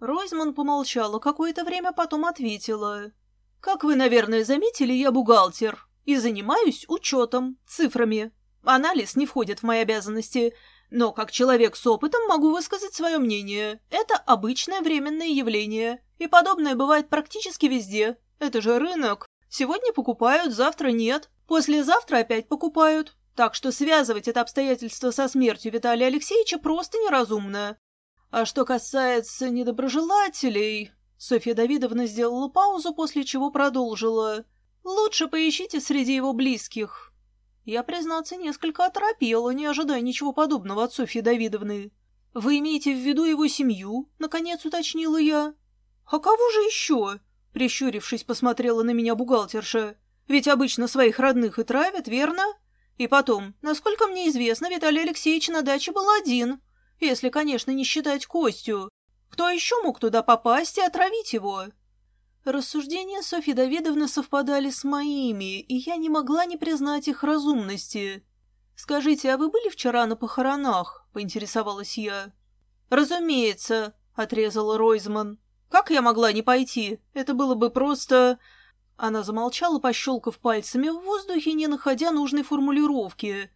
Ройзман помолчала какое-то время, потом ответила. «Как вы, наверное, заметили, я бухгалтер и занимаюсь учетом, цифрами. Анализ не входит в мои обязанности, но как человек с опытом могу высказать свое мнение. Это обычное временное явление, и подобное бывает практически везде. Это же рынок. Сегодня покупают, завтра нет. Послезавтра опять покупают. Так что связывать это обстоятельство со смертью Виталия Алексеевича просто неразумно. А что касается недоброжелателей... Софья Давидовна сделала паузу, после чего продолжила. «Лучше поищите среди его близких». Я, признаться, несколько оторопела, не ожидая ничего подобного от Софьи Давидовны. «Вы имеете в виду его семью?» — наконец уточнила я. «А кого же еще?» — прищурившись, посмотрела на меня бухгалтерша. «Ведь обычно своих родных и травят, верно? И потом, насколько мне известно, Виталий Алексеевич на даче был один, если, конечно, не считать Костю. Кто еще мог туда попасть и отравить его? Рассуждения Софьи Давидовны совпадали с моими, и я не могла не признать их разумности. «Скажите, а вы были вчера на похоронах?» — поинтересовалась я. «Разумеется», — отрезала Ройзман. «Как я могла не пойти? Это было бы просто...» Она замолчала, пощелкав пальцами в воздухе, не находя нужной формулировки.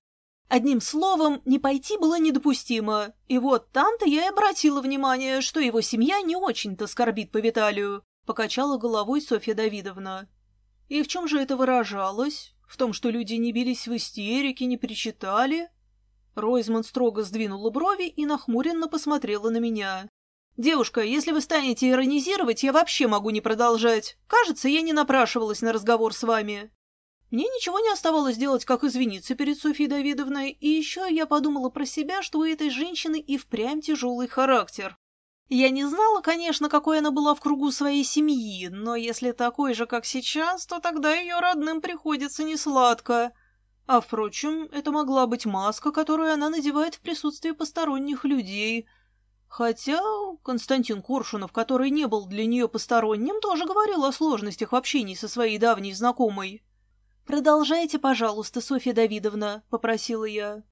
Одним словом, не пойти было недопустимо. И вот там-то я и обратила внимание, что его семья не очень-то скорбит по Виталию, покачала головой Софья Давидовна. И в чем же это выражалось? В том, что люди не бились в истерике, не причитали? Ройзман строго сдвинула брови и нахмуренно посмотрела на меня. «Девушка, если вы станете иронизировать, я вообще могу не продолжать. Кажется, я не напрашивалась на разговор с вами». Мне ничего не оставалось делать, как извиниться перед Софьей Давидовной, и еще я подумала про себя, что у этой женщины и впрямь тяжелый характер. Я не знала, конечно, какой она была в кругу своей семьи, но если такой же, как сейчас, то тогда ее родным приходится несладко. А, впрочем, это могла быть маска, которую она надевает в присутствии посторонних людей. Хотя Константин Коршунов, который не был для нее посторонним, тоже говорил о сложностях в общении со своей давней знакомой. «Продолжайте, пожалуйста, Софья Давидовна», — попросила я.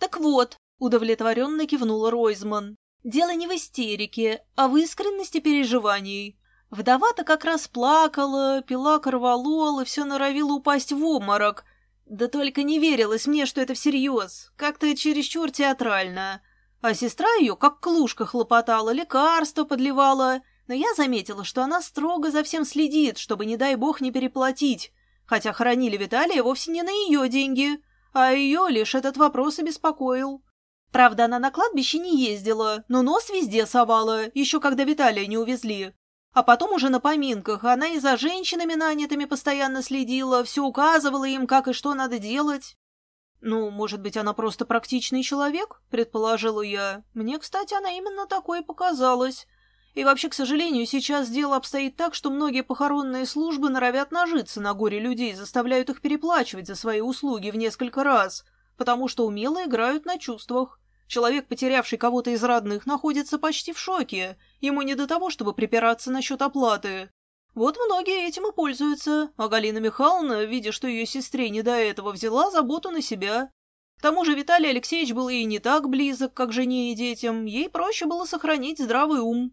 «Так вот», — удовлетворенно кивнула Ройзман, — «дело не в истерике, а в искренности переживаний. Вдова-то как раз плакала, пила корвалол и все норовила упасть в обморок. Да только не верилось мне, что это всерьез, как-то чересчур театрально. А сестра ее, как клушка, хлопотала, лекарства подливала, но я заметила, что она строго за всем следит, чтобы, не дай бог, не переплатить» хотя хоронили Виталия вовсе не на ее деньги, а ее лишь этот вопрос и беспокоил. Правда, она на кладбище не ездила, но нос везде совала, еще когда Виталия не увезли. А потом уже на поминках она и за женщинами нанятыми постоянно следила, все указывала им, как и что надо делать. «Ну, может быть, она просто практичный человек?» — предположила я. Мне, кстати, она именно такой показалась. И вообще, к сожалению, сейчас дело обстоит так, что многие похоронные службы норовят нажиться на горе людей, заставляют их переплачивать за свои услуги в несколько раз, потому что умело играют на чувствах. Человек, потерявший кого-то из родных, находится почти в шоке. Ему не до того, чтобы припираться насчет оплаты. Вот многие этим и пользуются, а Галина Михайловна, видя, что ее сестре не до этого, взяла заботу на себя. К тому же Виталий Алексеевич был ей не так близок, как жене и детям, ей проще было сохранить здравый ум.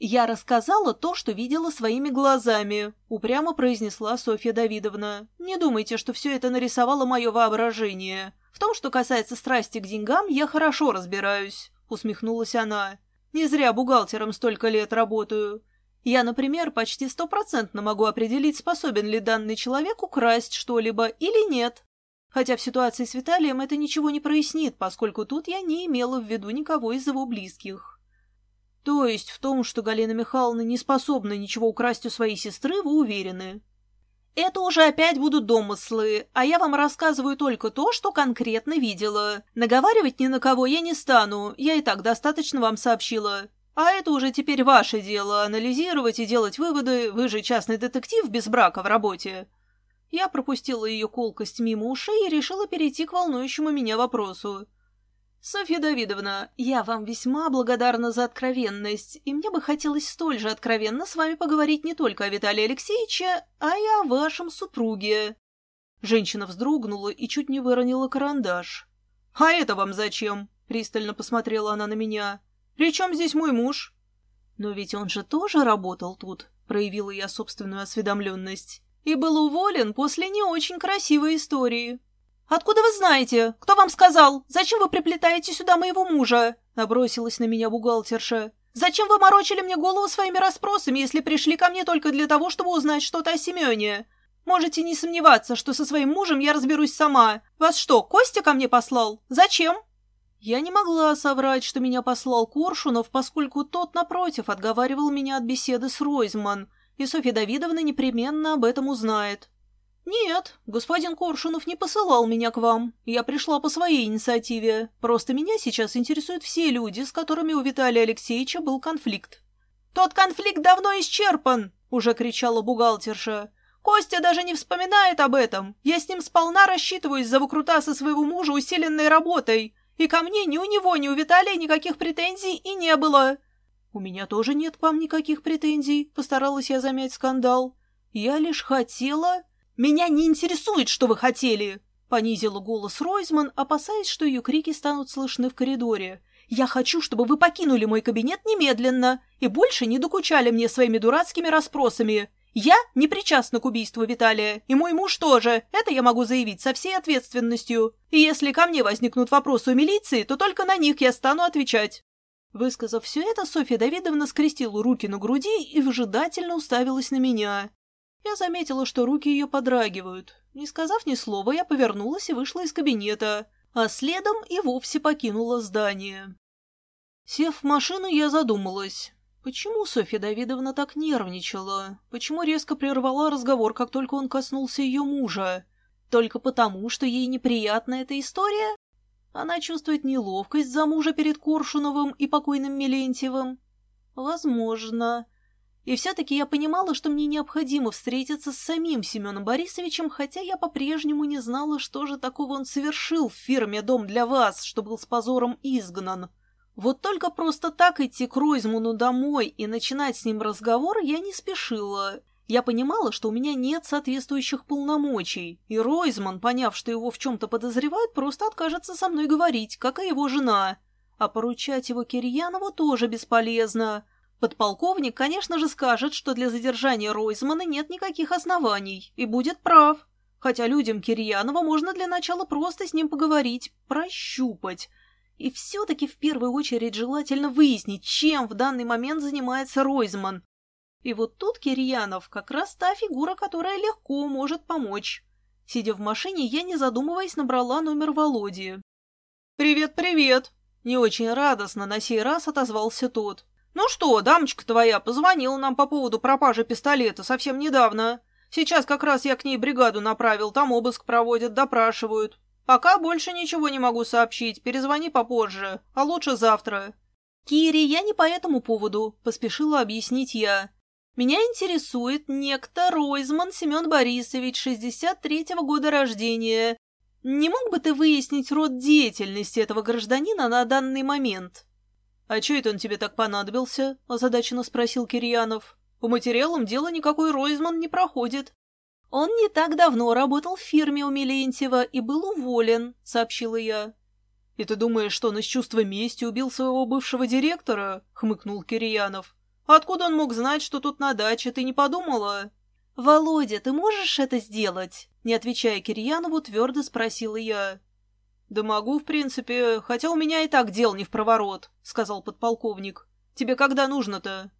«Я рассказала то, что видела своими глазами», — упрямо произнесла Софья Давидовна. «Не думайте, что все это нарисовало мое воображение. В том, что касается страсти к деньгам, я хорошо разбираюсь», — усмехнулась она. «Не зря бухгалтером столько лет работаю. Я, например, почти стопроцентно могу определить, способен ли данный человек украсть что-либо или нет. Хотя в ситуации с Виталием это ничего не прояснит, поскольку тут я не имела в виду никого из его близких». То есть в том, что Галина Михайловна не способна ничего украсть у своей сестры, вы уверены? Это уже опять будут домыслы, а я вам рассказываю только то, что конкретно видела. Наговаривать ни на кого я не стану, я и так достаточно вам сообщила. А это уже теперь ваше дело, анализировать и делать выводы, вы же частный детектив без брака в работе. Я пропустила ее колкость мимо ушей и решила перейти к волнующему меня вопросу. «Софья Давидовна, я вам весьма благодарна за откровенность, и мне бы хотелось столь же откровенно с вами поговорить не только о Виталии Алексеевиче, а и о вашем супруге». Женщина вздрогнула и чуть не выронила карандаш. «А это вам зачем?» — пристально посмотрела она на меня. «При чем здесь мой муж?» «Но ведь он же тоже работал тут», — проявила я собственную осведомленность. «И был уволен после не очень красивой истории». «Откуда вы знаете? Кто вам сказал? Зачем вы приплетаете сюда моего мужа?» — набросилась на меня бухгалтерша. «Зачем вы морочили мне голову своими расспросами, если пришли ко мне только для того, чтобы узнать что-то о Семене? Можете не сомневаться, что со своим мужем я разберусь сама. Вас что, Костя ко мне послал? Зачем?» Я не могла соврать, что меня послал Коршунов, поскольку тот, напротив, отговаривал меня от беседы с Ройзман, и Софья Давидовна непременно об этом узнает. «Нет, господин Коршунов не посылал меня к вам. Я пришла по своей инициативе. Просто меня сейчас интересуют все люди, с которыми у Виталия Алексеевича был конфликт». «Тот конфликт давно исчерпан!» — уже кричала бухгалтерша. «Костя даже не вспоминает об этом. Я с ним сполна рассчитываюсь за выкрутасы своего мужа усиленной работой. И ко мне ни у него, ни у Виталия никаких претензий и не было. У меня тоже нет к вам никаких претензий, постаралась я замять скандал. Я лишь хотела... Меня не интересует, что вы хотели, понизила голос Ройзман, опасаясь, что ее крики станут слышны в коридоре. Я хочу, чтобы вы покинули мой кабинет немедленно и больше не докучали мне своими дурацкими расспросами. Я не причастна к убийству Виталия, и мой муж тоже. Это я могу заявить со всей ответственностью. И если ко мне возникнут вопросы у милиции, то только на них я стану отвечать». Высказав все это, Софья Давидовна скрестила руки на груди и выжидательно уставилась на меня. Я заметила, что руки ее подрагивают. Не сказав ни слова, я повернулась и вышла из кабинета, а следом и вовсе покинула здание. Сев в машину, я задумалась. Почему Софья Давидовна так нервничала? Почему резко прервала разговор, как только он коснулся ее мужа? Только потому, что ей неприятна эта история? Она чувствует неловкость за мужа перед Коршуновым и покойным Мелентьевым? Возможно. И все-таки я понимала, что мне необходимо встретиться с самим Семеном Борисовичем, хотя я по-прежнему не знала, что же такого он совершил в фирме «Дом для вас», что был с позором изгнан. Вот только просто так идти к Ройзману домой и начинать с ним разговор я не спешила. Я понимала, что у меня нет соответствующих полномочий, и Ройзман, поняв, что его в чем-то подозревают, просто откажется со мной говорить, как и его жена. А поручать его Кирьянову тоже бесполезно. Подполковник, конечно же, скажет, что для задержания Ройзмана нет никаких оснований, и будет прав. Хотя людям Кирьянова можно для начала просто с ним поговорить, прощупать, и все-таки в первую очередь желательно выяснить, чем в данный момент занимается Ройзман. И вот тут Кирьянов как раз та фигура, которая легко может помочь. Сидя в машине, я, не задумываясь, набрала номер Володи. «Привет, привет!» Не очень радостно на сей раз отозвался тот. «Ну что, дамочка твоя позвонила нам по поводу пропажи пистолета совсем недавно. Сейчас как раз я к ней бригаду направил, там обыск проводят, допрашивают. Пока больше ничего не могу сообщить. Перезвони попозже, а лучше завтра. Кири, я не по этому поводу, поспешила объяснить я. Меня интересует некто Ройзман Семен Борисович, 63-го года рождения. Не мог бы ты выяснить род деятельности этого гражданина на данный момент? А чё это он тебе так понадобился? озадаченно спросил Кирьянов. По материалам дела никакой Ройзман не проходит. «Он не так давно работал в фирме у Мелентьева и был уволен», — сообщила я. «И ты думаешь, что он из чувства мести убил своего бывшего директора?» — хмыкнул Кирьянов. «Откуда он мог знать, что тут на даче? Ты не подумала?» «Володя, ты можешь это сделать?» Не отвечая Кирьянову, твердо спросила я. «Да могу, в принципе, хотя у меня и так дел не в проворот», — сказал подполковник. «Тебе когда нужно-то?»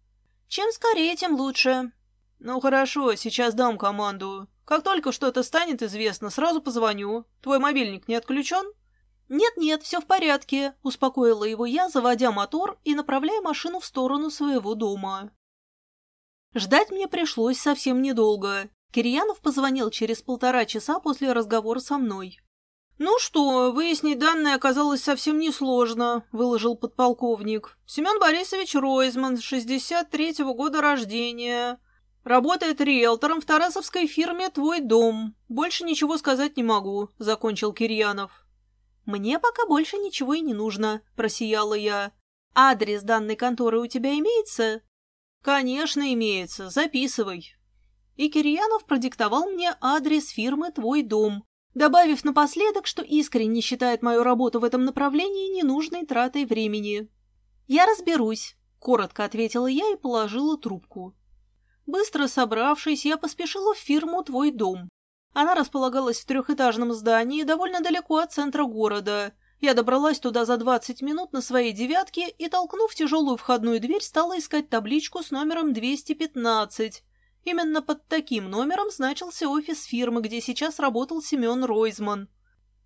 «Чем скорее, тем лучше. «Ну хорошо, сейчас дам команду. Как только что-то станет известно, сразу позвоню. Твой мобильник не отключен?» «Нет-нет, все в порядке», — успокоила его я, заводя мотор и направляя машину в сторону своего дома. Ждать мне пришлось совсем недолго. Кирьянов позвонил через полтора часа после разговора со мной. «Ну что, выяснить данные оказалось совсем несложно», — выложил подполковник. «Семен Борисович Ройзман, 63-го года рождения. «Работает риэлтором в тарасовской фирме «Твой дом». Больше ничего сказать не могу», — закончил Кирьянов. «Мне пока больше ничего и не нужно», — просияла я. «Адрес данной конторы у тебя имеется?» «Конечно, имеется. Записывай». И Кирьянов продиктовал мне адрес фирмы «Твой дом», добавив напоследок, что искренне считает мою работу в этом направлении ненужной тратой времени. «Я разберусь», коротко ответила я и положила трубку. Быстро собравшись, я поспешила в фирму «Твой дом». Она располагалась в трехэтажном здании довольно далеко от центра города. Я добралась туда за 20 минут на своей девятке и, толкнув тяжелую входную дверь, стала искать табличку с номером 215. Именно под таким номером значился офис фирмы, где сейчас работал Семен Ройзман.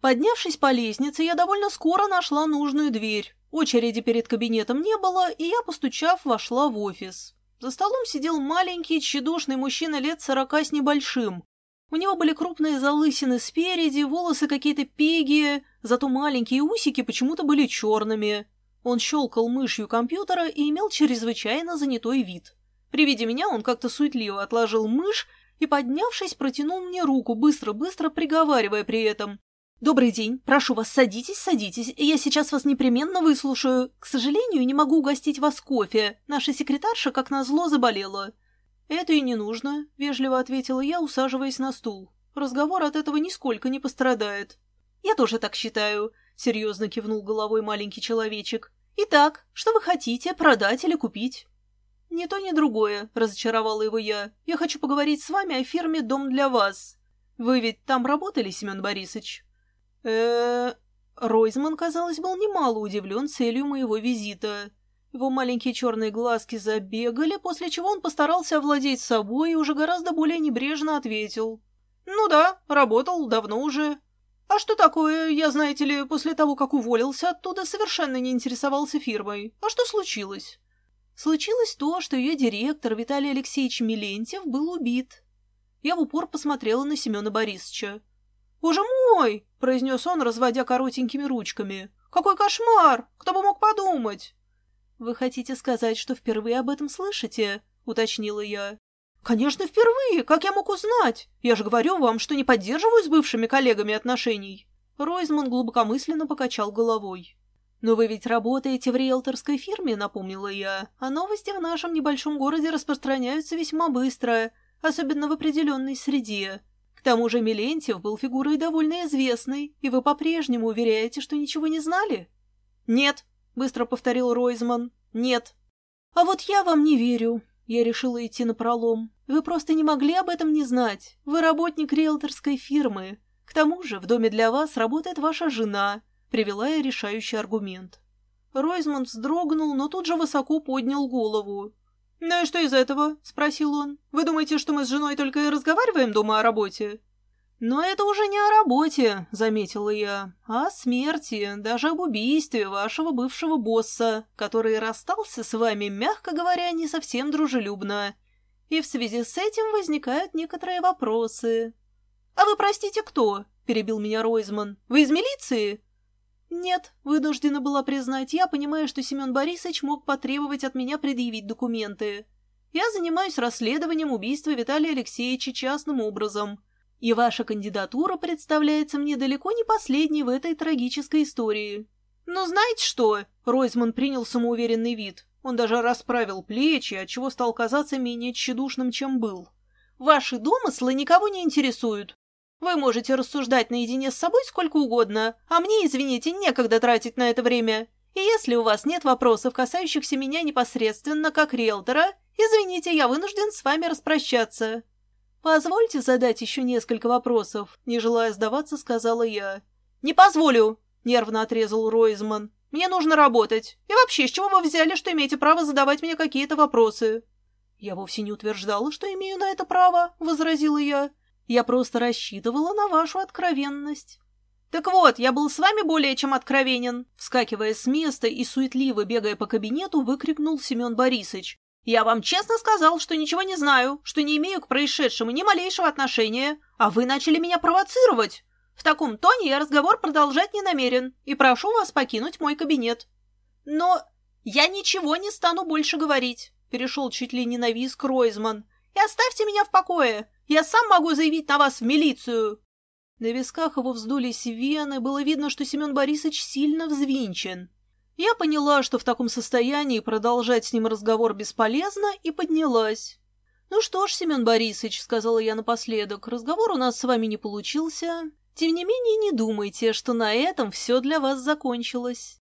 Поднявшись по лестнице, я довольно скоро нашла нужную дверь. Очереди перед кабинетом не было, и я, постучав, вошла в офис. За столом сидел маленький, тщедушный мужчина лет сорока с небольшим. У него были крупные залысины спереди, волосы какие-то пегие, зато маленькие усики почему-то были черными. Он щелкал мышью компьютера и имел чрезвычайно занятой вид. При виде меня он как-то суетливо отложил мышь и, поднявшись, протянул мне руку, быстро-быстро приговаривая при этом. «Добрый день. Прошу вас, садитесь, садитесь. Я сейчас вас непременно выслушаю. К сожалению, не могу угостить вас кофе. Наша секретарша, как назло, заболела». «Это и не нужно», — вежливо ответила я, усаживаясь на стул. «Разговор от этого нисколько не пострадает». «Я тоже так считаю», — серьезно кивнул головой маленький человечек. «Итак, что вы хотите, продать или купить?» «Ни то, ни другое», — разочаровала его я. «Я хочу поговорить с вами о фирме «Дом для вас». Вы ведь там работали, Семен Борисович?» э Ройзман, казалось, был немало удивлен целью моего визита. Его маленькие черные глазки забегали, после чего он постарался овладеть собой и уже гораздо более небрежно ответил. «Ну да, работал давно уже. А что такое? Я, знаете ли, после того, как уволился оттуда, совершенно не интересовался фирмой. А что случилось?» Случилось то, что ее директор Виталий Алексеевич Милентьев был убит. Я в упор посмотрела на Семена Борисовича. «Боже мой!» — произнес он, разводя коротенькими ручками. «Какой кошмар! Кто бы мог подумать?» «Вы хотите сказать, что впервые об этом слышите?» — уточнила я. «Конечно, впервые! Как я мог узнать? Я же говорю вам, что не поддерживаю с бывшими коллегами отношений!» Ройзман глубокомысленно покачал головой. «Но вы ведь работаете в риэлторской фирме», — напомнила я, «а новости в нашем небольшом городе распространяются весьма быстро, особенно в определенной среде. К тому же Милентьев был фигурой довольно известной, и вы по-прежнему уверяете, что ничего не знали? Нет, быстро повторил Ройзман. Нет. А вот я вам не верю. Я решила идти на пролом. Вы просто не могли об этом не знать. Вы работник риэлторской фирмы. К тому же в доме для вас работает ваша жена. Привела я решающий аргумент. Ройзман вздрогнул, но тут же высоко поднял голову. «Ну и что из этого?» — спросил он. «Вы думаете, что мы с женой только и разговариваем дома о работе?» «Но это уже не о работе», — заметила я, — «а о смерти, даже об убийстве вашего бывшего босса, который расстался с вами, мягко говоря, не совсем дружелюбно. И в связи с этим возникают некоторые вопросы». «А вы, простите, кто?» — перебил меня Ройзман. «Вы из милиции?» «Нет», — вынуждена была признать я, понимая, что Семен Борисович мог потребовать от меня предъявить документы. «Я занимаюсь расследованием убийства Виталия Алексеевича частным образом, и ваша кандидатура представляется мне далеко не последней в этой трагической истории». «Но знаете что?» — Ройзман принял самоуверенный вид. Он даже расправил плечи, отчего стал казаться менее тщедушным, чем был. «Ваши домыслы никого не интересуют. Вы можете рассуждать наедине с собой сколько угодно, а мне, извините, некогда тратить на это время. И если у вас нет вопросов, касающихся меня непосредственно как риэлтора, извините, я вынужден с вами распрощаться». «Позвольте задать еще несколько вопросов», — не желая сдаваться, сказала я. «Не позволю», — нервно отрезал Ройзман. «Мне нужно работать. И вообще, с чего вы взяли, что имеете право задавать мне какие-то вопросы?» «Я вовсе не утверждала, что имею на это право», — возразила я. Я просто рассчитывала на вашу откровенность. Так вот, я был с вами более чем откровенен. Вскакивая с места и суетливо бегая по кабинету, выкрикнул Семен Борисович. Я вам честно сказал, что ничего не знаю, что не имею к происшедшему ни малейшего отношения, а вы начали меня провоцировать. В таком тоне я разговор продолжать не намерен и прошу вас покинуть мой кабинет. Но я ничего не стану больше говорить, перешел чуть ли не на визг Ройзман. И оставьте меня в покое. Я сам могу заявить на вас в милицию!» На висках его вздулись вены, было видно, что Семен Борисович сильно взвинчен. Я поняла, что в таком состоянии продолжать с ним разговор бесполезно, и поднялась. «Ну что ж, Семен Борисович», — сказала я напоследок, — «разговор у нас с вами не получился. Тем не менее, не думайте, что на этом все для вас закончилось».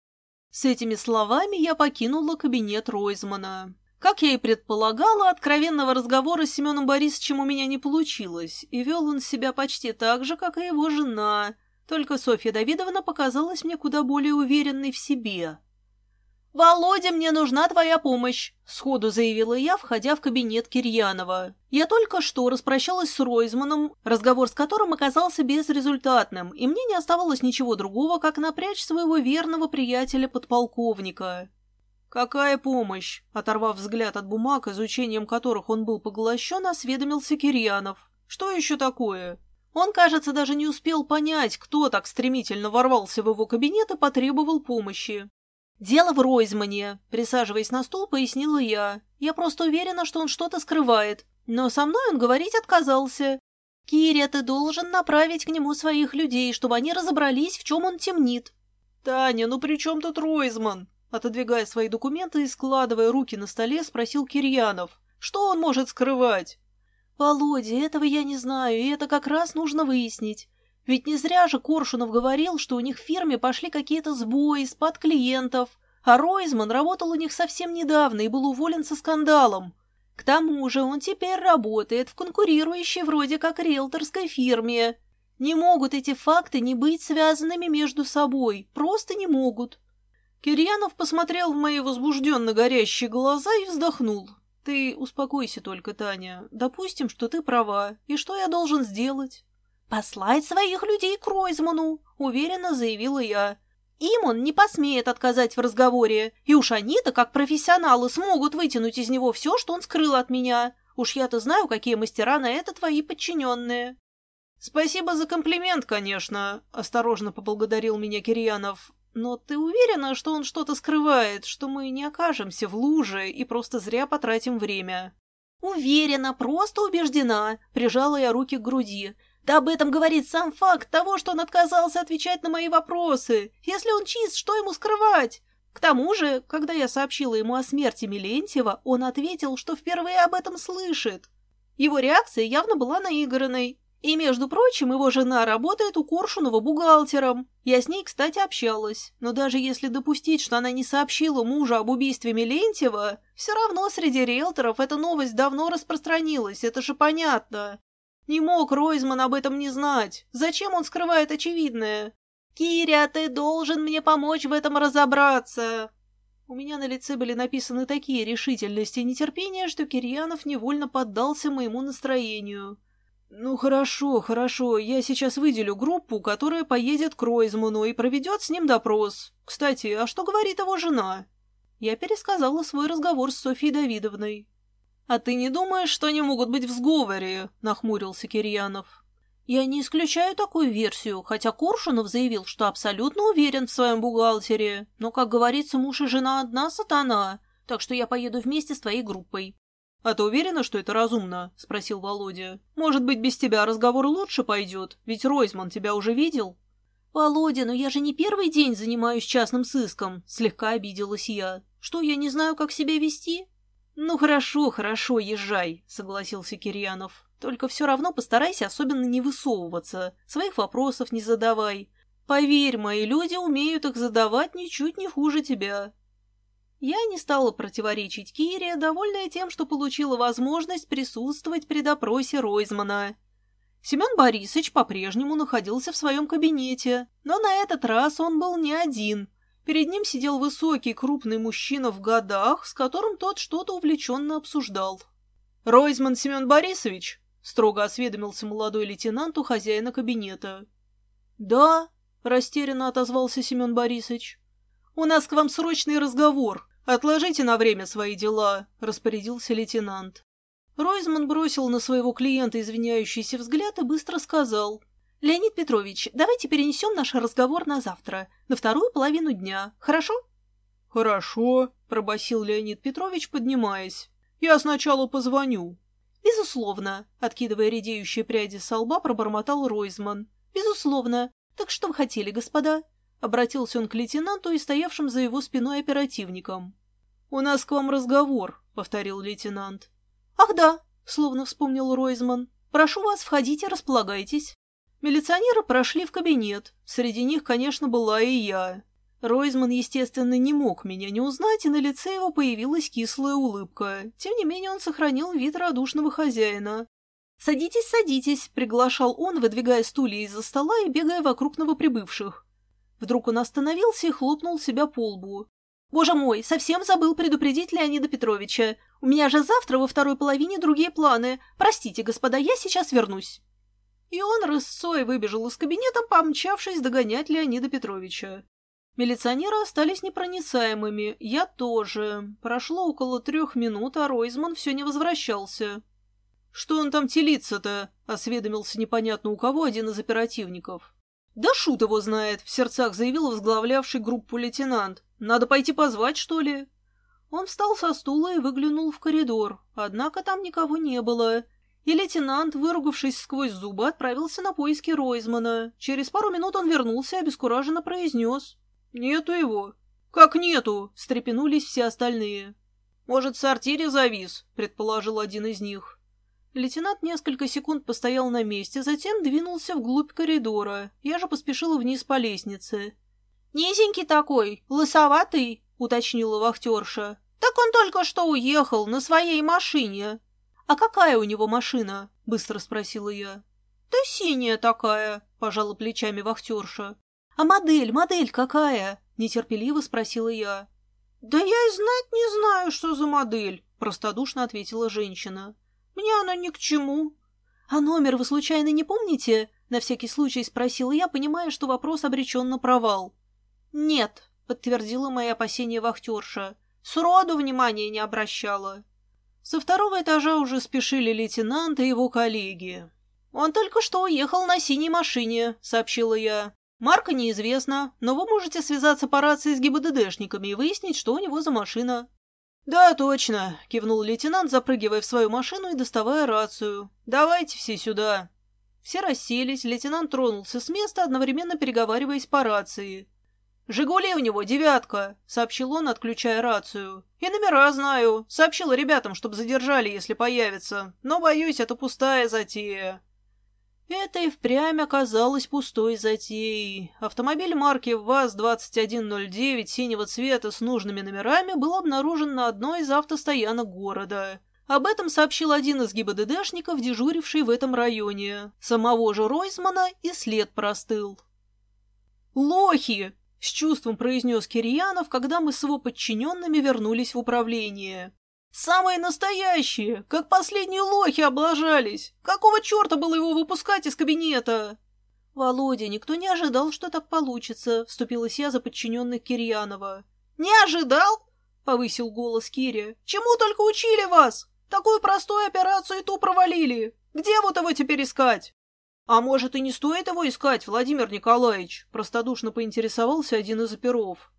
С этими словами я покинула кабинет Ройзмана. Как я и предполагала, откровенного разговора с Семеном Борисовичем у меня не получилось, и вел он себя почти так же, как и его жена, только Софья Давидовна показалась мне куда более уверенной в себе. «Володя, мне нужна твоя помощь!» — сходу заявила я, входя в кабинет Кирьянова. Я только что распрощалась с Ройзманом, разговор с которым оказался безрезультатным, и мне не оставалось ничего другого, как напрячь своего верного приятеля-подполковника. «Какая помощь?» — оторвав взгляд от бумаг, изучением которых он был поглощен, осведомился Кирьянов. «Что еще такое?» Он, кажется, даже не успел понять, кто так стремительно ворвался в его кабинет и потребовал помощи. «Дело в Ройзмане», — присаживаясь на стул, пояснила я. «Я просто уверена, что он что-то скрывает. Но со мной он говорить отказался. Киря, ты должен направить к нему своих людей, чтобы они разобрались, в чем он темнит». «Таня, ну при чем тут Ройзман?» Отодвигая свои документы и складывая руки на столе, спросил Кирьянов. «Что он может скрывать?» «Володя, этого я не знаю, и это как раз нужно выяснить. Ведь не зря же Коршунов говорил, что у них в фирме пошли какие-то сбои, спад клиентов, а Ройзман работал у них совсем недавно и был уволен со скандалом. К тому же он теперь работает в конкурирующей вроде как риэлторской фирме. Не могут эти факты не быть связанными между собой, просто не могут. Кирьянов посмотрел в мои возбужденно горящие глаза и вздохнул. «Ты успокойся только, Таня. Допустим, что ты права. И что я должен сделать?» «Послать своих людей к Ройзману», — уверенно заявила я. «Им он не посмеет отказать в разговоре, и уж они-то, как профессионалы, смогут вытянуть из него все, что он скрыл от меня. Уж я-то знаю, какие мастера на это твои подчиненные». «Спасибо за комплимент, конечно», — осторожно поблагодарил меня Кирьянов. «Но ты уверена, что он что-то скрывает, что мы не окажемся в луже и просто зря потратим время?» «Уверена, просто убеждена», — прижала я руки к груди. Да об этом говорит сам факт того, что он отказался отвечать на мои вопросы. Если он чист, что ему скрывать? К тому же, когда я сообщила ему о смерти Милентьева, он ответил, что впервые об этом слышит. Его реакция явно была наигранной. И, между прочим, его жена работает у Коршунова бухгалтером. Я с ней, кстати, общалась. Но даже если допустить, что она не сообщила мужу об убийстве Милентьева, все равно среди риэлторов эта новость давно распространилась, это же понятно. Не мог Ройзман об этом не знать. Зачем он скрывает очевидное? «Киря, ты должен мне помочь в этом разобраться!» У меня на лице были написаны такие решительности и нетерпение, что Кирьянов невольно поддался моему настроению. «Ну хорошо, хорошо, я сейчас выделю группу, которая поедет к Ройзману и проведет с ним допрос. Кстати, а что говорит его жена?» Я пересказала свой разговор с Софьей Давидовной. «А ты не думаешь, что они могут быть в сговоре?» — нахмурился Кирьянов. «Я не исключаю такую версию, хотя Коршунов заявил, что абсолютно уверен в своем бухгалтере. Но, как говорится, муж и жена одна сатана, так что я поеду вместе с твоей группой». «А ты уверена, что это разумно?» — спросил Володя. «Может быть, без тебя разговор лучше пойдет? Ведь Ройзман тебя уже видел?» «Володя, но я же не первый день занимаюсь частным сыском», — слегка обиделась я. «Что, я не знаю, как себя вести?» «Ну хорошо, хорошо, езжай», — согласился Кирьянов. «Только все равно постарайся особенно не высовываться, своих вопросов не задавай. Поверь, мои люди умеют их задавать ничуть не хуже тебя». Я не стала противоречить Кире, довольная тем, что получила возможность присутствовать при допросе Ройзмана. Семен Борисович по-прежнему находился в своем кабинете, но на этот раз он был не один — Перед ним сидел высокий, крупный мужчина в годах, с которым тот что-то увлеченно обсуждал. «Ройзман Семен Борисович?» — строго осведомился молодой лейтенант у хозяина кабинета. «Да», — растерянно отозвался Семен Борисович. «У нас к вам срочный разговор. Отложите на время свои дела», — распорядился лейтенант. Ройзман бросил на своего клиента извиняющийся взгляд и быстро сказал. «Леонид Петрович, давайте перенесем наш разговор на завтра, на вторую половину дня, хорошо?» «Хорошо», — пробасил Леонид Петрович, поднимаясь. «Я сначала позвоню». «Безусловно», — откидывая редеющие пряди со лба, пробормотал Ройзман. «Безусловно. Так что вы хотели, господа?» Обратился он к лейтенанту и стоявшим за его спиной оперативникам. «У нас к вам разговор», — повторил лейтенант. «Ах да», — словно вспомнил Ройзман. «Прошу вас, входите, располагайтесь». Милиционеры прошли в кабинет. Среди них, конечно, была и я. Ройзман, естественно, не мог меня не узнать, и на лице его появилась кислая улыбка. Тем не менее он сохранил вид радушного хозяина. «Садитесь, садитесь», — приглашал он, выдвигая стулья из-за стола и бегая вокруг новоприбывших. Вдруг он остановился и хлопнул себя по лбу. «Боже мой, совсем забыл предупредить Леонида Петровича. У меня же завтра во второй половине другие планы. Простите, господа, я сейчас вернусь». И он рысцой выбежал из кабинета, помчавшись догонять Леонида Петровича. Милиционеры остались непроницаемыми, я тоже. Прошло около трех минут, а Ройзман все не возвращался. «Что он там телится-то?» — осведомился непонятно у кого один из оперативников. «Да шут его знает», — в сердцах заявил возглавлявший группу лейтенант. «Надо пойти позвать, что ли?» Он встал со стула и выглянул в коридор, однако там никого не было. И лейтенант, выругавшись сквозь зубы, отправился на поиски Ройзмана. Через пару минут он вернулся и обескураженно произнес. «Нету его». «Как нету?» — встрепенулись все остальные. «Может, в сортире завис?» — предположил один из них. Лейтенант несколько секунд постоял на месте, затем двинулся вглубь коридора. Я же поспешила вниз по лестнице. «Низенький такой, лысоватый», — уточнила вахтерша. «Так он только что уехал на своей машине». «А какая у него машина?» — быстро спросила я. «Да синяя такая», — пожала плечами вахтерша. «А модель, модель какая?» — нетерпеливо спросила я. «Да я и знать не знаю, что за модель», — простодушно ответила женщина. Мне она ни к чему. А номер вы случайно не помните? На всякий случай спросила я, понимая, что вопрос обречен на провал. Нет, подтвердила мои опасения вахтерша. Сроду внимания не обращала. Со второго этажа уже спешили лейтенант и его коллеги. «Он только что уехал на синей машине», — сообщила я. «Марка неизвестна, но вы можете связаться по рации с ГИБДДшниками и выяснить, что у него за машина». «Да, точно», — кивнул лейтенант, запрыгивая в свою машину и доставая рацию. «Давайте все сюда». Все расселись, лейтенант тронулся с места, одновременно переговариваясь по рации. «Жигули у него девятка», — сообщил он, отключая рацию. «И номера знаю. Сообщил ребятам, чтобы задержали, если появится. Но, боюсь, это пустая затея». Это и впрямь оказалось пустой затеей. Автомобиль марки ВАЗ-2109 синего цвета с нужными номерами был обнаружен на одной из автостоянок города. Об этом сообщил один из ГИБДДшников, дежуривший в этом районе. Самого же Ройсмана и след простыл. «Лохи!» — с чувством произнес Кирьянов, когда мы с его подчиненными вернулись в управление. Самые настоящие, как последние лохи облажались. Какого черта было его выпускать из кабинета? Володя, никто не ожидал, что так получится, вступилась я за подчиненных Кирьянова. Не ожидал? Повысил голос Киря. Чему только учили вас? Такую простую операцию и ту провалили. Где вот его теперь искать? А может, и не стоит его искать, Владимир Николаевич? Простодушно поинтересовался один из оперов.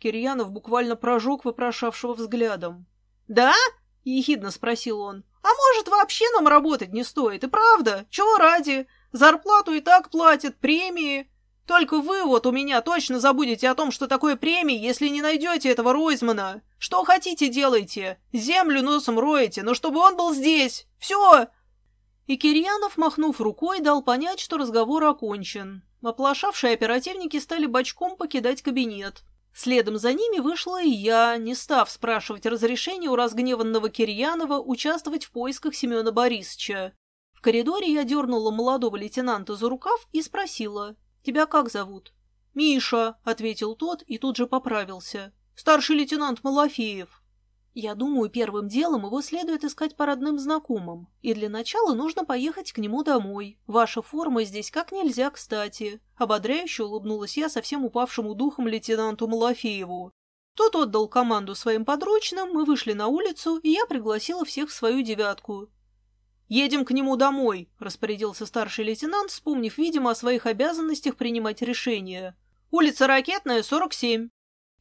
Кирьянов буквально прожег вопрошавшего взглядом. «Да?» — ехидно спросил он. «А может, вообще нам работать не стоит? И правда? Чего ради? Зарплату и так платят, премии. Только вы вот у меня точно забудете о том, что такое премии, если не найдете этого Ройзмана. Что хотите, делайте. Землю носом роете, но чтобы он был здесь. Все!» И Кирьянов, махнув рукой, дал понять, что разговор окончен. Оплошавшие оперативники стали бочком покидать кабинет. Следом за ними вышла и я, не став спрашивать разрешения у разгневанного Кирьянова участвовать в поисках Семена Борисовича. В коридоре я дернула молодого лейтенанта за рукав и спросила, «Тебя как зовут?» «Миша», — ответил тот и тут же поправился. «Старший лейтенант Малафеев». Я думаю, первым делом его следует искать по родным знакомым. И для начала нужно поехать к нему домой. Ваша форма здесь как нельзя кстати. Ободряюще улыбнулась я совсем упавшему духом лейтенанту Малафееву. Тот отдал команду своим подручным, мы вышли на улицу, и я пригласила всех в свою девятку. «Едем к нему домой», — распорядился старший лейтенант, вспомнив, видимо, о своих обязанностях принимать решения. «Улица Ракетная, 47.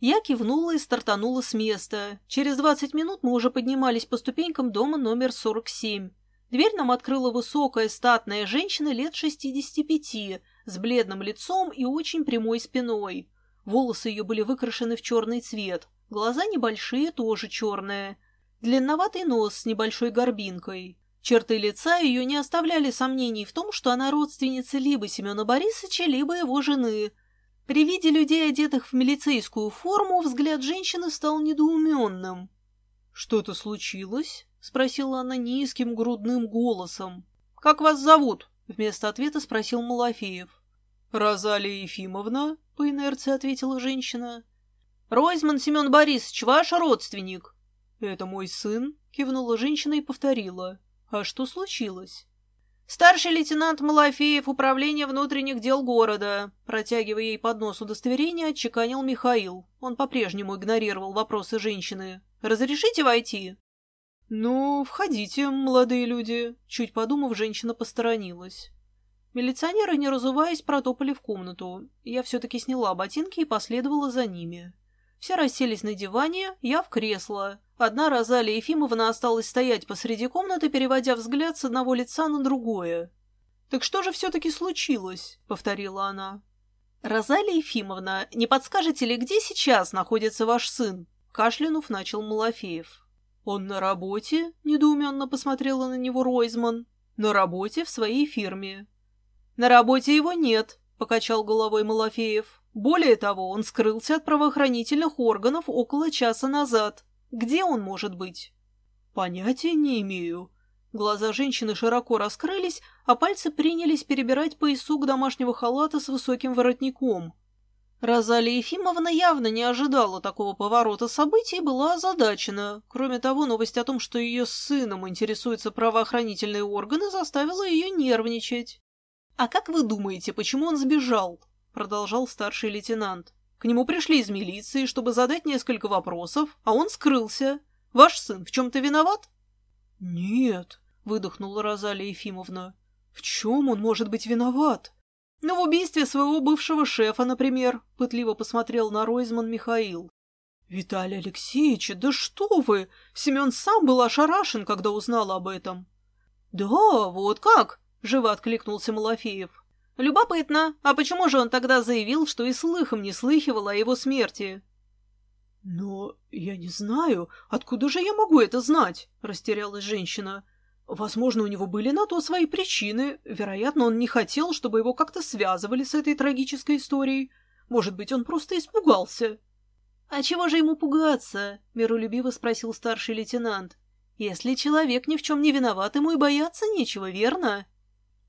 Я кивнула и стартанула с места. Через двадцать минут мы уже поднимались по ступенькам дома номер 47. Дверь нам открыла высокая статная женщина лет 65, с бледным лицом и очень прямой спиной. Волосы ее были выкрашены в черный цвет, глаза небольшие, тоже черные. Длинноватый нос с небольшой горбинкой. Черты лица ее не оставляли сомнений в том, что она родственница либо Семена Борисовича, либо его жены – При виде людей, одетых в милицейскую форму, взгляд женщины стал недоуменным. «Что-то случилось?» — спросила она низким грудным голосом. «Как вас зовут?» — вместо ответа спросил Малафеев. «Розалия Ефимовна?» — по инерции ответила женщина. «Ройзман Семен Борисович, ваш родственник». «Это мой сын?» — кивнула женщина и повторила. «А что случилось?» «Старший лейтенант Малафеев, Управление внутренних дел города», протягивая ей поднос удостоверения, отчеканил Михаил. Он по-прежнему игнорировал вопросы женщины. «Разрешите войти?» «Ну, входите, молодые люди», — чуть подумав, женщина посторонилась. Милиционеры, не разуваясь, протопали в комнату. Я все-таки сняла ботинки и последовала за ними. Все расселись на диване, я в кресло. Одна Розалия Ефимовна осталась стоять посреди комнаты, переводя взгляд с одного лица на другое. «Так что же все-таки случилось?» — повторила она. «Розалия Ефимовна, не подскажете ли, где сейчас находится ваш сын?» Кашлянув начал Малафеев. «Он на работе?» — недоуменно посмотрела на него Ройзман. «На работе в своей фирме». «На работе его нет», — покачал головой Малафеев. Более того, он скрылся от правоохранительных органов около часа назад. Где он может быть? Понятия не имею. Глаза женщины широко раскрылись, а пальцы принялись перебирать поясок домашнего халата с высоким воротником. Розалия Ефимовна явно не ожидала такого поворота событий и была озадачена. Кроме того, новость о том, что ее сыном интересуются правоохранительные органы, заставила ее нервничать. «А как вы думаете, почему он сбежал?» — продолжал старший лейтенант. «К нему пришли из милиции, чтобы задать несколько вопросов, а он скрылся. Ваш сын в чем-то виноват?» «Нет», — выдохнула Розалия Ефимовна. «В чем он может быть виноват?» «Ну, в убийстве своего бывшего шефа, например», — пытливо посмотрел на Ройзман Михаил. «Виталий Алексеевич, да что вы! Семен сам был ошарашен, когда узнал об этом». «Да, вот как!» — живо откликнулся Малафеев. Любопытно, а почему же он тогда заявил, что и слыхом не слыхивал о его смерти? «Но я не знаю. Откуда же я могу это знать?» — растерялась женщина. «Возможно, у него были на то свои причины. Вероятно, он не хотел, чтобы его как-то связывали с этой трагической историей. Может быть, он просто испугался». «А чего же ему пугаться?» — миролюбиво спросил старший лейтенант. «Если человек ни в чем не виноват, ему и бояться нечего, верно?»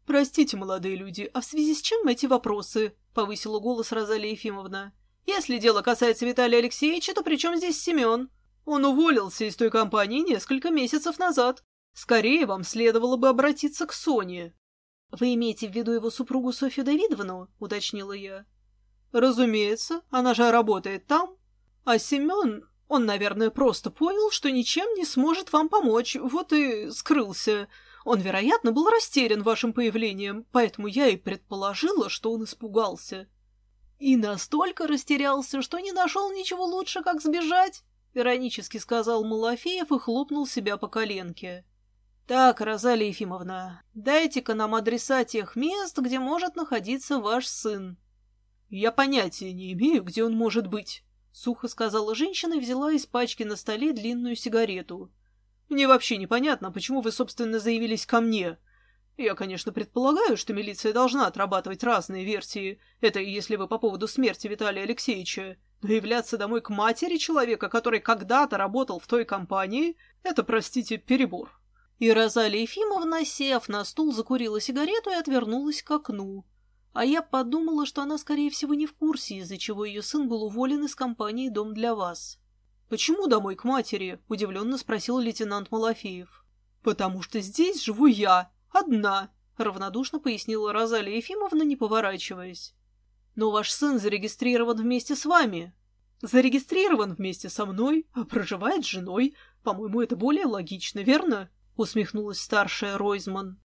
«Простите, молодые люди, а в связи с чем эти вопросы?» — повысила голос Розалия Ефимовна. «Если дело касается Виталия Алексеевича, то при чем здесь Семен? Он уволился из той компании несколько месяцев назад. Скорее вам следовало бы обратиться к Соне». «Вы имеете в виду его супругу Софью Давидовну?» — уточнила я. «Разумеется, она же работает там. А Семен, он, наверное, просто понял, что ничем не сможет вам помочь, вот и скрылся». Он, вероятно, был растерян вашим появлением, поэтому я и предположила, что он испугался. И настолько растерялся, что не нашел ничего лучше, как сбежать, — иронически сказал Малафеев и хлопнул себя по коленке. «Так, Розалия Ефимовна, дайте-ка нам адреса тех мест, где может находиться ваш сын». «Я понятия не имею, где он может быть», — сухо сказала женщина и взяла из пачки на столе длинную сигарету. Мне вообще непонятно, почему вы, собственно, заявились ко мне. Я, конечно, предполагаю, что милиция должна отрабатывать разные версии. Это если вы по поводу смерти Виталия Алексеевича. Но являться домой к матери человека, который когда-то работал в той компании, это, простите, перебор. И Розалия Ефимовна, сев на стул, закурила сигарету и отвернулась к окну. А я подумала, что она, скорее всего, не в курсе, из-за чего ее сын был уволен из компании «Дом для вас». «Почему домой к матери?» – удивленно спросил лейтенант Малафеев. «Потому что здесь живу я, одна», – равнодушно пояснила Розалия Ефимовна, не поворачиваясь. «Но ваш сын зарегистрирован вместе с вами». «Зарегистрирован вместе со мной, а проживает с женой. По-моему, это более логично, верно?» – усмехнулась старшая Ройзман.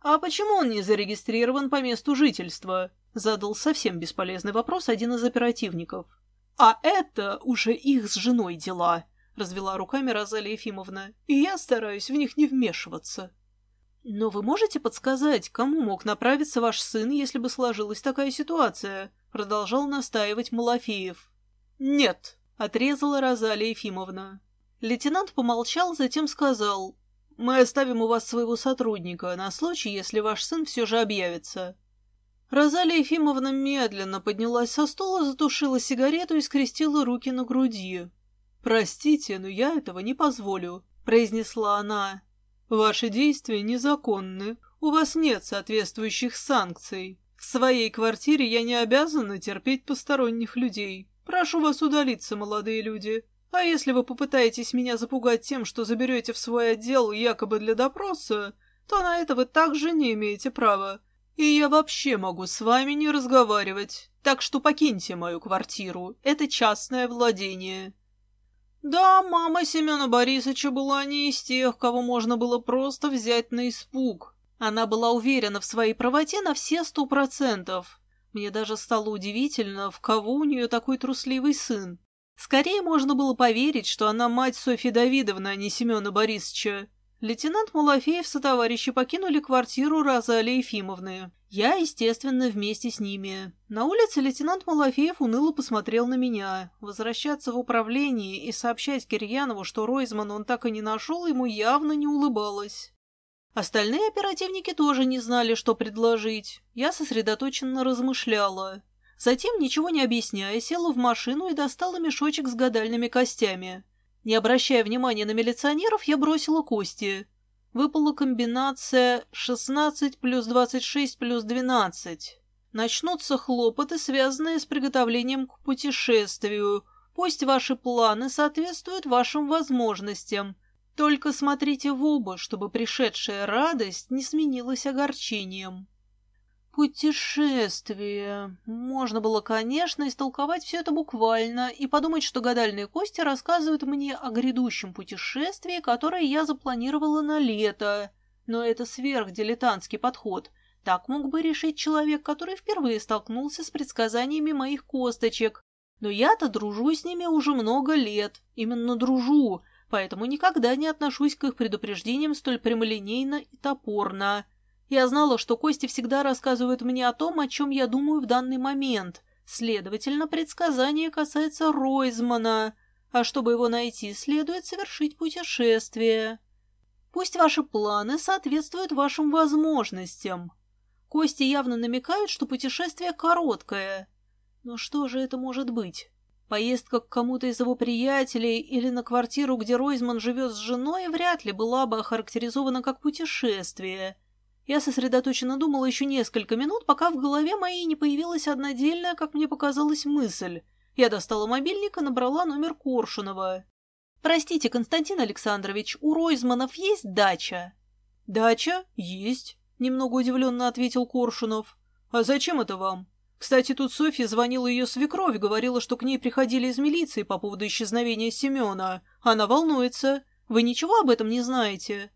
«А почему он не зарегистрирован по месту жительства?» – задал совсем бесполезный вопрос один из оперативников. «А это уже их с женой дела», — развела руками Розалия Ефимовна, «и я стараюсь в них не вмешиваться». «Но вы можете подсказать, кому мог направиться ваш сын, если бы сложилась такая ситуация?» — продолжал настаивать Малафеев. «Нет», — отрезала Розалия Ефимовна. Лейтенант помолчал, затем сказал, «Мы оставим у вас своего сотрудника на случай, если ваш сын все же объявится». Розалия Ефимовна медленно поднялась со стула, затушила сигарету и скрестила руки на груди. «Простите, но я этого не позволю», — произнесла она. «Ваши действия незаконны. У вас нет соответствующих санкций. В своей квартире я не обязана терпеть посторонних людей. Прошу вас удалиться, молодые люди. А если вы попытаетесь меня запугать тем, что заберете в свой отдел якобы для допроса, то на это вы также не имеете права. И я вообще могу с вами не разговаривать, так что покиньте мою квартиру, это частное владение». Да, мама Семена Борисовича была не из тех, кого можно было просто взять на испуг. Она была уверена в своей правоте на все сто процентов. Мне даже стало удивительно, в кого у нее такой трусливый сын. Скорее можно было поверить, что она мать Софьи Давидовны, а не Семена Борисовича. Лейтенант Малафеев со товарищи покинули квартиру Розалии Ефимовны. Я, естественно, вместе с ними. На улице лейтенант Малафеев уныло посмотрел на меня. Возвращаться в управление и сообщать Кирьянову, что Ройзман он так и не нашел, ему явно не улыбалось. Остальные оперативники тоже не знали, что предложить. Я сосредоточенно размышляла. Затем, ничего не объясняя, села в машину и достала мешочек с гадальными костями. Не обращая внимания на милиционеров, я бросила кости. Выпала комбинация 16 плюс 26 плюс 12. Начнутся хлопоты, связанные с приготовлением к путешествию. Пусть ваши планы соответствуют вашим возможностям. Только смотрите в оба, чтобы пришедшая радость не сменилась огорчением. Путешествие. Можно было, конечно, истолковать все это буквально и подумать, что гадальные кости рассказывают мне о грядущем путешествии, которое я запланировала на лето. Но это сверхдилетантский подход. Так мог бы решить человек, который впервые столкнулся с предсказаниями моих косточек. Но я-то дружу с ними уже много лет. Именно дружу, поэтому никогда не отношусь к их предупреждениям столь прямолинейно и топорно. Я знала, что кости всегда рассказывают мне о том, о чем я думаю в данный момент. Следовательно, предсказание касается Ройзмана. А чтобы его найти, следует совершить путешествие. Пусть ваши планы соответствуют вашим возможностям. Кости явно намекают, что путешествие короткое. Но что же это может быть? Поездка к кому-то из его приятелей или на квартиру, где Ройзман живет с женой, вряд ли была бы охарактеризована как путешествие. Я сосредоточенно думала еще несколько минут, пока в голове моей не появилась одна дельная, как мне показалась, мысль. Я достала мобильник и набрала номер Коршунова. «Простите, Константин Александрович, у Ройзманов есть дача?» «Дача? Есть», — немного удивленно ответил Коршунов. «А зачем это вам? Кстати, тут Софья звонила ее свекровь, говорила, что к ней приходили из милиции по поводу исчезновения Семена. Она волнуется. Вы ничего об этом не знаете?»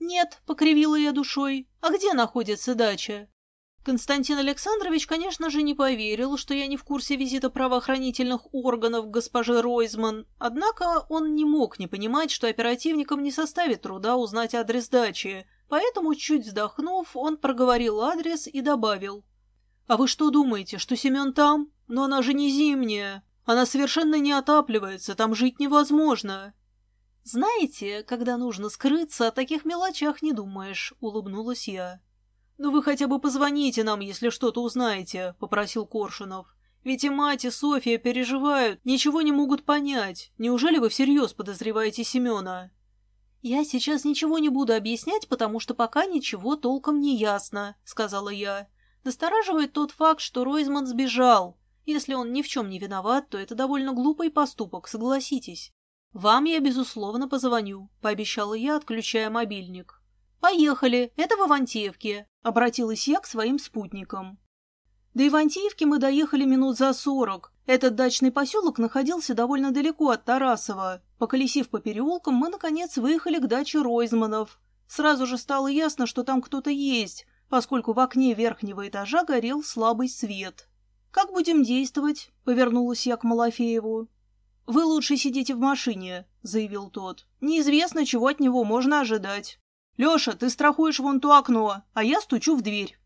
«Нет», — покривила я душой. «А где находится дача?» Константин Александрович, конечно же, не поверил, что я не в курсе визита правоохранительных органов госпожи Ройзман, однако он не мог не понимать, что оперативникам не составит труда узнать адрес дачи, поэтому, чуть вздохнув, он проговорил адрес и добавил. «А вы что думаете, что Семен там? Но она же не зимняя. Она совершенно не отапливается, там жить невозможно». «Знаете, когда нужно скрыться, о таких мелочах не думаешь», — улыбнулась я. «Ну вы хотя бы позвоните нам, если что-то узнаете», — попросил Коршунов. «Ведь и мать, и Софья переживают, ничего не могут понять. Неужели вы всерьез подозреваете Семена?» «Я сейчас ничего не буду объяснять, потому что пока ничего толком не ясно», — сказала я. «Настораживает тот факт, что Ройзман сбежал. Если он ни в чем не виноват, то это довольно глупый поступок, согласитесь. «Вам я, безусловно, позвоню», — пообещала я, отключая мобильник. «Поехали, это в Ивантеевке», — обратилась я к своим спутникам. До Ивантеевки мы доехали минут за сорок. Этот дачный поселок находился довольно далеко от Тарасова. Поколесив по переулкам, мы, наконец, выехали к даче Ройзманов. Сразу же стало ясно, что там кто-то есть, поскольку в окне верхнего этажа горел слабый свет. «Как будем действовать?» — повернулась я к Малафееву. «Вы лучше сидите в машине», — заявил тот. «Неизвестно, чего от него можно ожидать. Леша, ты страхуешь вон то окно, а я стучу в дверь».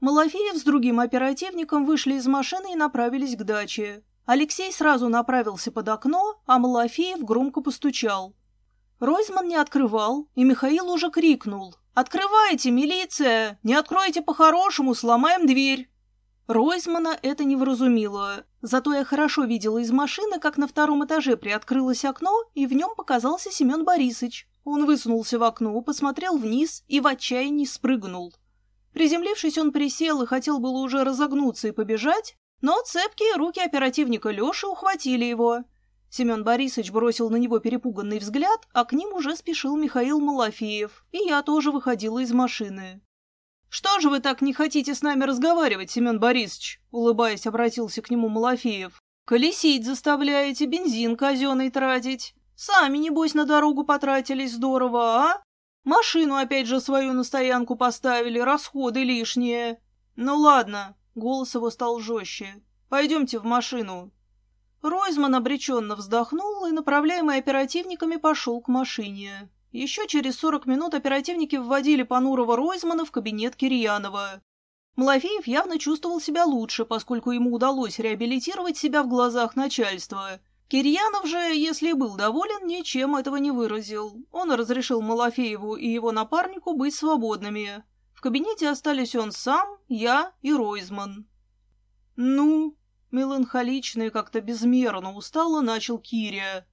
Малафеев с другим оперативником вышли из машины и направились к даче. Алексей сразу направился под окно, а Малафеев громко постучал. Ройзман не открывал, и Михаил уже крикнул. «Открывайте, милиция! Не откроете по-хорошему, сломаем дверь!» Ройзмана это не вразумило. Зато я хорошо видела из машины, как на втором этаже приоткрылось окно, и в нем показался Семен Борисович. Он высунулся в окно, посмотрел вниз и в отчаянии спрыгнул. Приземлившись, он присел и хотел было уже разогнуться и побежать, но цепкие руки оперативника Леши ухватили его. Семен Борисович бросил на него перепуганный взгляд, а к ним уже спешил Михаил Малафеев, и я тоже выходила из машины. «Что же вы так не хотите с нами разговаривать, Семен Борисович?» Улыбаясь, обратился к нему Малафеев. «Колесить заставляете, бензин казенный тратить. Сами, небось, на дорогу потратились здорово, а? Машину опять же свою на стоянку поставили, расходы лишние. Ну ладно, голос его стал жестче. Пойдемте в машину». Ройзман обреченно вздохнул и, направляемый оперативниками, пошел к машине. Еще через сорок минут оперативники вводили понурого Ройзмана в кабинет Кирьянова. Малафеев явно чувствовал себя лучше, поскольку ему удалось реабилитировать себя в глазах начальства. Кирьянов же, если был доволен, ничем этого не выразил. Он разрешил Малафееву и его напарнику быть свободными. В кабинете остались он сам, я и Ройзман. «Ну?» — меланхолично и как-то безмерно устало начал Кирия.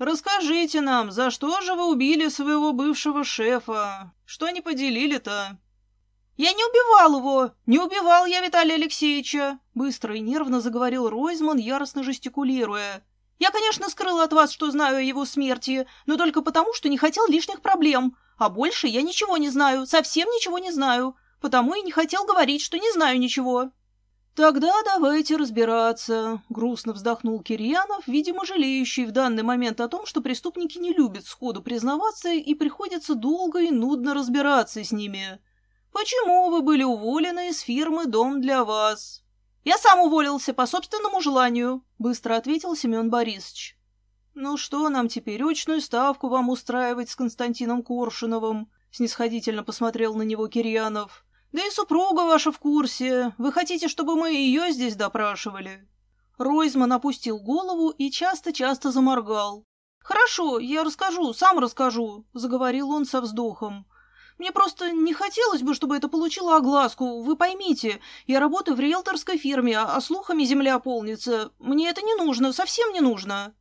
«Расскажите нам, за что же вы убили своего бывшего шефа? Что не поделили-то?» «Я не убивал его! Не убивал я Виталия Алексеевича!» Быстро и нервно заговорил Ройзман, яростно жестикулируя. «Я, конечно, скрыл от вас, что знаю о его смерти, но только потому, что не хотел лишних проблем. А больше я ничего не знаю, совсем ничего не знаю. Потому и не хотел говорить, что не знаю ничего». «Тогда давайте разбираться», — грустно вздохнул Кирьянов, видимо, жалеющий в данный момент о том, что преступники не любят сходу признаваться и приходится долго и нудно разбираться с ними. «Почему вы были уволены из фирмы «Дом для вас»?» «Я сам уволился по собственному желанию», — быстро ответил Семен Борисович. «Ну что нам теперь, очную ставку вам устраивать с Константином Коршуновым?» — снисходительно посмотрел на него Кирьянов. Да и супруга ваша в курсе. Вы хотите, чтобы мы ее здесь допрашивали?» Ройзман опустил голову и часто-часто заморгал. «Хорошо, я расскажу, сам расскажу», — заговорил он со вздохом. «Мне просто не хотелось бы, чтобы это получило огласку. Вы поймите, я работаю в риэлторской фирме, а слухами земля полнится. Мне это не нужно, совсем не нужно».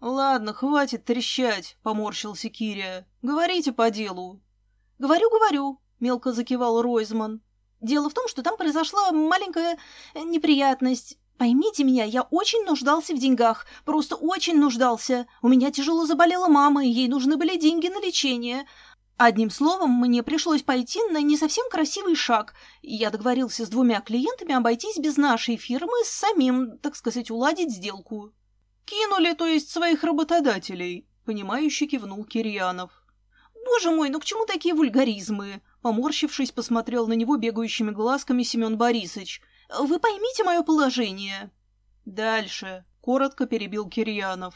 «Ладно, хватит трещать», — поморщился Кирия. «Говорите по делу». «Говорю, говорю мелко закивал Ройзман. Дело в том, что там произошла маленькая неприятность. Поймите меня, я очень нуждался в деньгах, просто очень нуждался. У меня тяжело заболела мама, и ей нужны были деньги на лечение. Одним словом, мне пришлось пойти на не совсем красивый шаг. Я договорился с двумя клиентами обойтись без нашей фирмы, с самим, так сказать, уладить сделку. «Кинули, то есть, своих работодателей», — понимающе кивнул Кирьянов. «Боже мой, ну к чему такие вульгаризмы?» Поморщившись, посмотрел на него бегающими глазками Семен Борисович. «Вы поймите мое положение». «Дальше», — коротко перебил Кирьянов.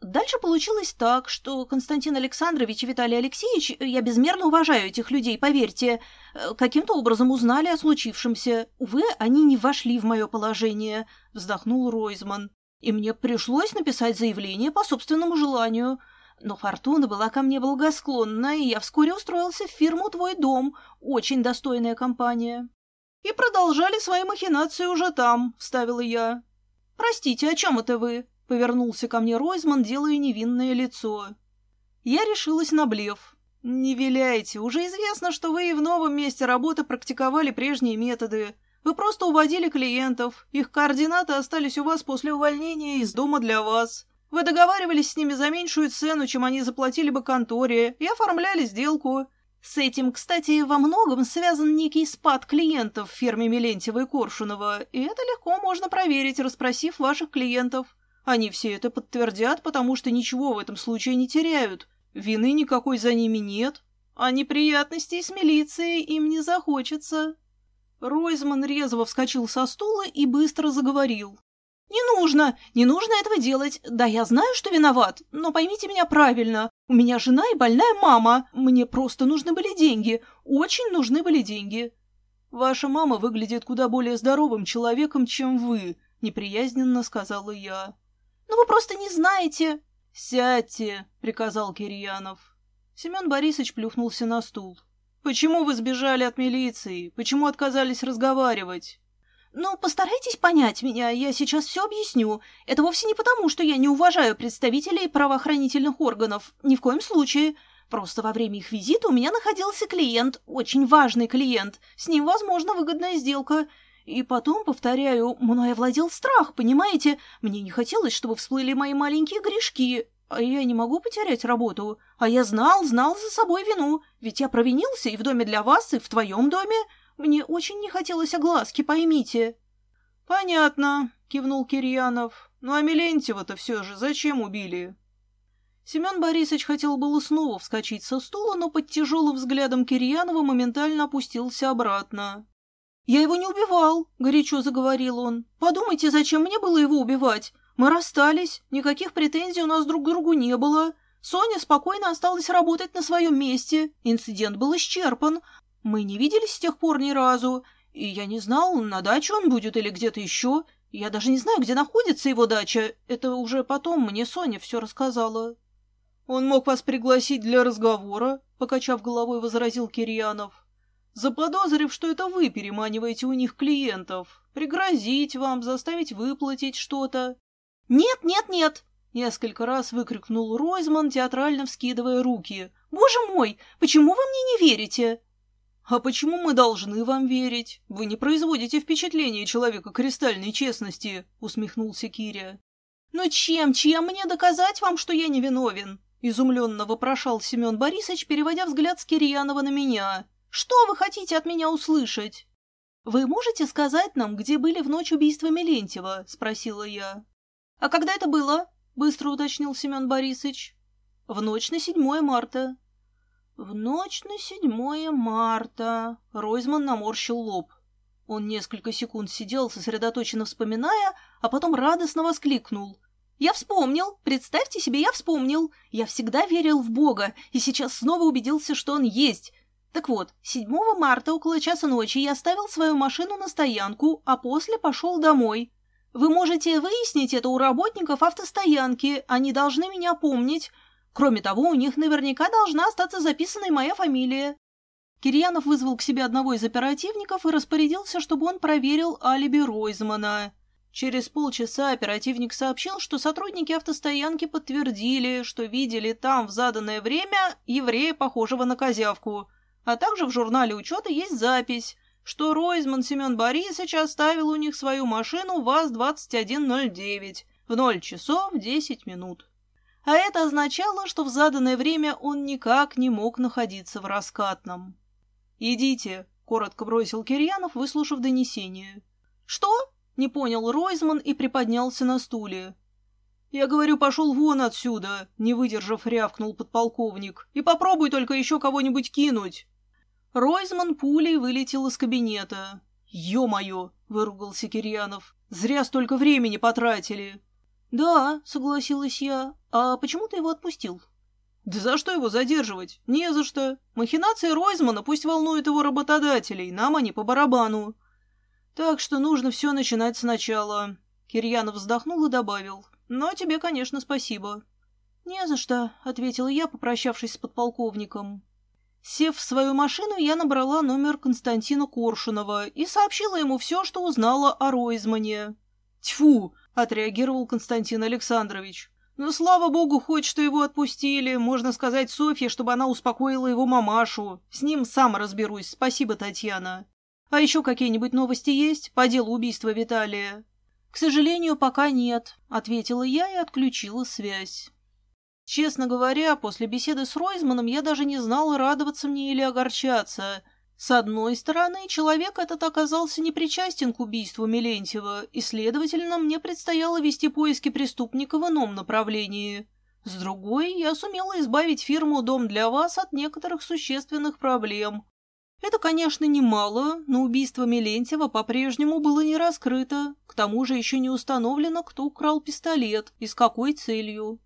Дальше получилось так, что Константин Александрович и Виталий Алексеевич, я безмерно уважаю этих людей, поверьте, каким-то образом узнали о случившемся. Увы, они не вошли в мое положение, вздохнул Ройзман. И мне пришлось написать заявление по собственному желанию. Но фортуна была ко мне благосклонна, и я вскоре устроился в фирму «Твой дом», очень достойная компания. «И продолжали свои махинации уже там», — вставила я. «Простите, о чем это вы?» — повернулся ко мне Ройзман, делая невинное лицо. Я решилась на блеф. «Не виляйте, уже известно, что вы и в новом месте работы практиковали прежние методы. Вы просто уводили клиентов, их координаты остались у вас после увольнения из дома для вас. Вы договаривались с ними за меньшую цену, чем они заплатили бы конторе, и оформляли сделку. С этим, кстати, во многом связан некий спад клиентов в фирме Мелентьева и Коршунова, и это легко можно проверить, расспросив ваших клиентов. Они все это подтвердят, потому что ничего в этом случае не теряют. Вины никакой за ними нет, а неприятностей с милицией им не захочется. Ройзман резво вскочил со стула и быстро заговорил. «Не нужно! Не нужно этого делать! Да, я знаю, что виноват, но поймите меня правильно. У меня жена и больная мама. Мне просто нужны были деньги. Очень нужны были деньги». «Ваша мама выглядит куда более здоровым человеком, чем вы», — неприязненно сказала я. «Ну вы просто не знаете». «Сядьте», — приказал Кирьянов. Семен Борисович плюхнулся на стул. «Почему вы сбежали от милиции? Почему отказались разговаривать?» «Ну, постарайтесь понять меня, я сейчас все объясню. Это вовсе не потому, что я не уважаю представителей правоохранительных органов. Ни в коем случае. Просто во время их визита у меня находился клиент, очень важный клиент. С ним, возможно, выгодная сделка. И потом, повторяю, мной овладел страх, понимаете? Мне не хотелось, чтобы всплыли мои маленькие грешки. А я не могу потерять работу. А я знал, знал за собой вину. Ведь я провинился и в доме для вас, и в твоем доме. Мне очень не хотелось огласки, поймите». «Понятно», — кивнул Кирьянов. «Ну а Милентьева-то все же зачем убили?» Семен Борисович хотел было снова вскочить со стула, но под тяжелым взглядом Кирьянова моментально опустился обратно. «Я его не убивал», — горячо заговорил он. «Подумайте, зачем мне было его убивать? Мы расстались, никаких претензий у нас друг к другу не было. Соня спокойно осталась работать на своем месте, инцидент был исчерпан, мы не виделись с тех пор ни разу, и я не знал, на даче он будет или где-то еще. Я даже не знаю, где находится его дача. Это уже потом мне Соня все рассказала. Он мог вас пригласить для разговора, покачав головой, возразил Кирьянов. Заподозрив, что это вы переманиваете у них клиентов, пригрозить вам, заставить выплатить что-то. «Нет, нет, нет!» — несколько раз выкрикнул Ройзман, театрально вскидывая руки. «Боже мой, почему вы мне не верите?» «А почему мы должны вам верить? Вы не производите впечатление человека кристальной честности», — усмехнулся Киря. «Но чем, чем мне доказать вам, что я невиновен?» — изумленно вопрошал Семен Борисович, переводя взгляд с Кирьянова на меня. «Что вы хотите от меня услышать?» «Вы можете сказать нам, где были в ночь убийства Мелентьева?» — спросила я. «А когда это было?» — быстро уточнил Семен Борисович. «В ночь на 7 марта», в ночь на седьмое марта Ройзман наморщил лоб. Он несколько секунд сидел, сосредоточенно вспоминая, а потом радостно воскликнул. «Я вспомнил! Представьте себе, я вспомнил! Я всегда верил в Бога, и сейчас снова убедился, что Он есть. Так вот, 7 марта около часа ночи я оставил свою машину на стоянку, а после пошел домой. Вы можете выяснить это у работников автостоянки, они должны меня помнить, Кроме того, у них наверняка должна остаться записанной моя фамилия. Кирьянов вызвал к себе одного из оперативников и распорядился, чтобы он проверил алиби Ройзмана. Через полчаса оперативник сообщил, что сотрудники автостоянки подтвердили, что видели там в заданное время еврея, похожего на козявку, а также в журнале учета есть запись, что Ройзман Семен Борисович оставил у них свою машину ВАЗ-2109 в 0 часов 10 минут а это означало, что в заданное время он никак не мог находиться в раскатном. «Идите», — коротко бросил Кирьянов, выслушав донесение. «Что?» — не понял Ройзман и приподнялся на стуле. «Я говорю, пошел вон отсюда», — не выдержав, рявкнул подполковник. «И попробуй только еще кого-нибудь кинуть». Ройзман пулей вылетел из кабинета. «Е-мое!» — выругался Кирьянов. «Зря столько времени потратили!» «Да», — согласилась я. «А почему ты его отпустил?» «Да за что его задерживать? Не за что. Махинации Ройзмана пусть волнуют его работодателей, нам они по барабану. Так что нужно все начинать сначала». Кирьянов вздохнул и добавил. «Но тебе, конечно, спасибо». «Не за что», — ответила я, попрощавшись с подполковником. Сев в свою машину, я набрала номер Константина Коршунова и сообщила ему все, что узнала о Ройзмане. «Тьфу!» — отреагировал Константин Александрович. «Ну, слава богу, хоть что его отпустили. Можно сказать Софье, чтобы она успокоила его мамашу. С ним сам разберусь. Спасибо, Татьяна. А еще какие-нибудь новости есть по делу убийства Виталия?» «К сожалению, пока нет», — ответила я и отключила связь. Честно говоря, после беседы с Ройзманом я даже не знала, радоваться мне или огорчаться — с одной стороны, человек этот оказался непричастен к убийству Мелентьева, и, следовательно, мне предстояло вести поиски преступника в ином направлении. С другой, я сумела избавить фирму «Дом для вас» от некоторых существенных проблем. Это, конечно, немало, но убийство Мелентьева по-прежнему было не раскрыто. К тому же еще не установлено, кто украл пистолет и с какой целью.